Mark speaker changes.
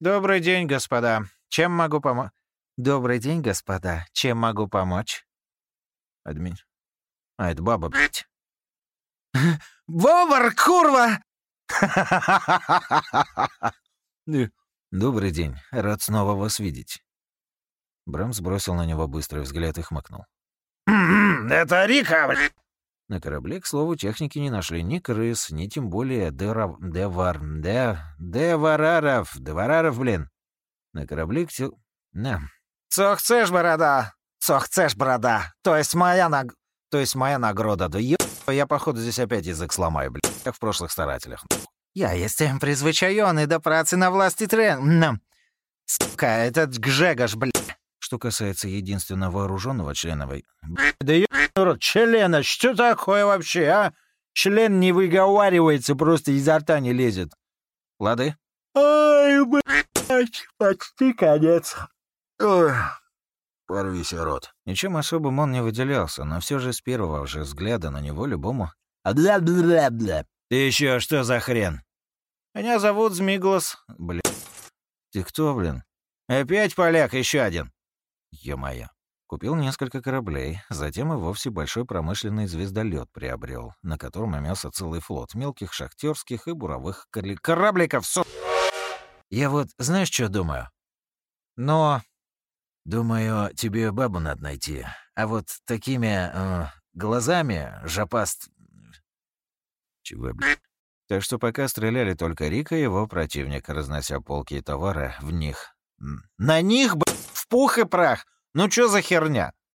Speaker 1: Добрый день, господа. Чем могу помочь? Добрый день, господа. Чем могу помочь? Админ. А, это баба, блядь. Вовар, курва! Добрый день. Рад снова вас видеть. Брэм сбросил на него быстрый взгляд и хмыкнул.
Speaker 2: «Это Рика, блядь!»
Speaker 1: На корабле, к слову, техники не нашли ни крыс, ни тем более дерав... девар... де... девараров... девараров, блин. На корабле к тел... На.
Speaker 2: «Цо chcesz, борода? Цо chcesz, борода? То есть моя наг...
Speaker 1: То есть моя награда, да ё... Я, походу, здесь опять язык сломаю, блин, как в прошлых старателях.
Speaker 2: Я jestem призвычайённый до працы на власти трен... Сука, этот Гжегош, блядь.
Speaker 1: Что касается единственно вооруженного члена вой...
Speaker 2: Да ё... члена, что такое вообще, а? Член не выговаривается, просто изо рта не лезет.
Speaker 1: Лады?
Speaker 2: Ай, блядь, почти конец. Ой.
Speaker 1: Порвись, рот. Ничем особым он не выделялся, но все же с первого же взгляда на него любому... Бля-бля-бля. Ты еще что за хрен?
Speaker 2: Меня зовут Змиглас. Бля.
Speaker 1: Ты кто, блин?
Speaker 2: Опять поляк, еще один.
Speaker 1: Ё-моё. Купил несколько кораблей, затем и вовсе большой промышленный звездолет приобрел, на котором имелся целый флот мелких шахтерских и буровых корли... корабликов. Со... Я вот, знаешь, что думаю? Но... Думаю, тебе бабу надо найти. А вот такими э, глазами жопаст... Чего, блядь? Так что пока стреляли только Рика и его противник, разнося полки и товары в них.
Speaker 2: На них, блядь, пух и прах! Ну чё за херня?